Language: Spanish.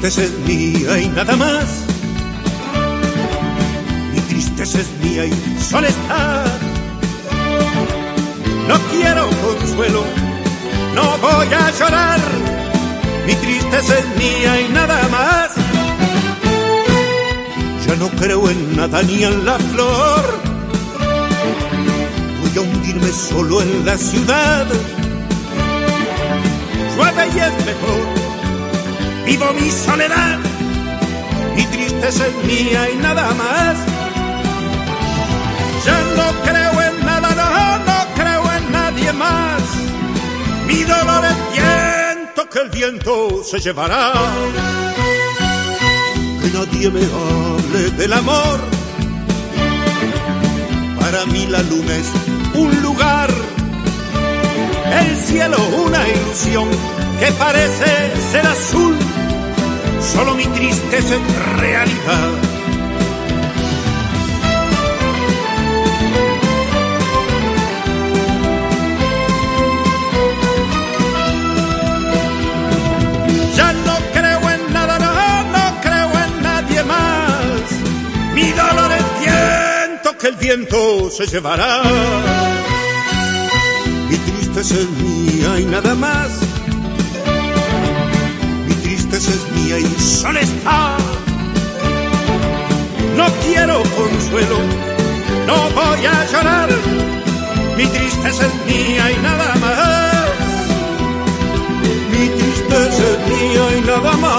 tristeza es mía y nada más. Mi tristeza es mía y soledad. No quiero consuelo, no voy a llorar. Mi tristeza es mía y nada más. Ya no creo en nada ni en la flor. Voy a hundirme solo en la ciudad. Mi soledad, mi tristeza es mía y nada más. Ya no creo en nada, no, no creo en nadie más. Mi dolor es viento que el viento se llevará. Que nadie me hable del amor. Para mí la luna es un lugar, el cielo una ilusión que parece ser azul solo mi tristeza es realidad. Ya no creo en nada, no, no creo en nadie más. Mi dolor es viento que el viento se llevará. Mi tristeza es mía y nada más es mía y soledad. No quiero consuelo, no voy a llorar. Mi tristeza es mía y nada más. Mi tristeza es mía y nada más.